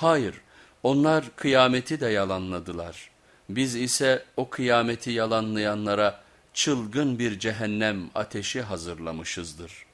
Hayır, onlar kıyameti de yalanladılar. Biz ise o kıyameti yalanlayanlara çılgın bir cehennem ateşi hazırlamışızdır.